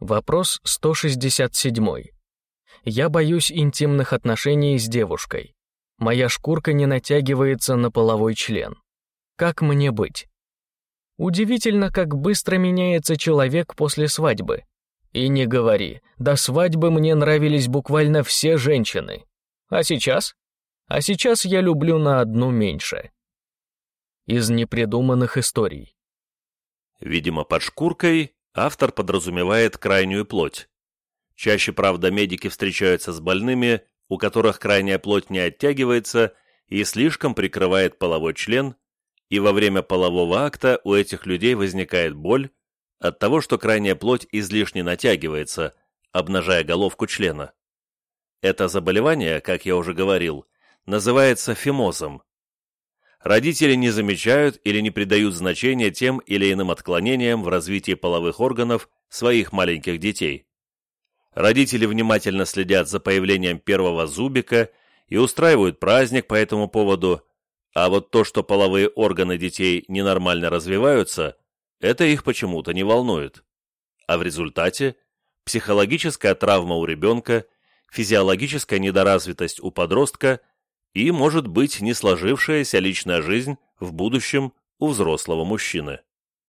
Вопрос 167. Я боюсь интимных отношений с девушкой. Моя шкурка не натягивается на половой член. Как мне быть? Удивительно, как быстро меняется человек после свадьбы. И не говори, до свадьбы мне нравились буквально все женщины. А сейчас? А сейчас я люблю на одну меньше. Из непридуманных историй. Видимо, под шкуркой автор подразумевает крайнюю плоть. Чаще, правда, медики встречаются с больными, у которых крайняя плоть не оттягивается и слишком прикрывает половой член, и во время полового акта у этих людей возникает боль от того, что крайняя плоть излишне натягивается, обнажая головку члена. Это заболевание, как я уже говорил, называется фимозом. Родители не замечают или не придают значения тем или иным отклонениям в развитии половых органов своих маленьких детей. Родители внимательно следят за появлением первого зубика и устраивают праздник по этому поводу, а вот то, что половые органы детей ненормально развиваются, это их почему-то не волнует. А в результате психологическая травма у ребенка, физиологическая недоразвитость у подростка и, может быть, не сложившаяся личная жизнь в будущем у взрослого мужчины.